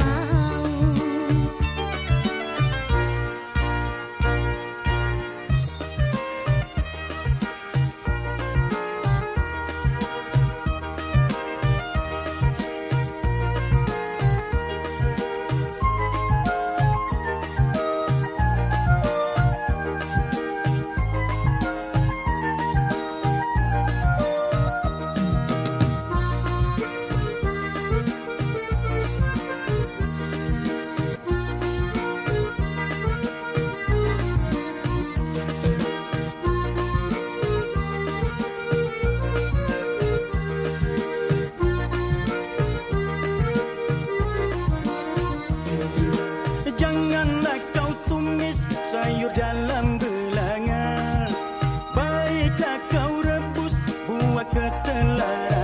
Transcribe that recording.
takkan rambat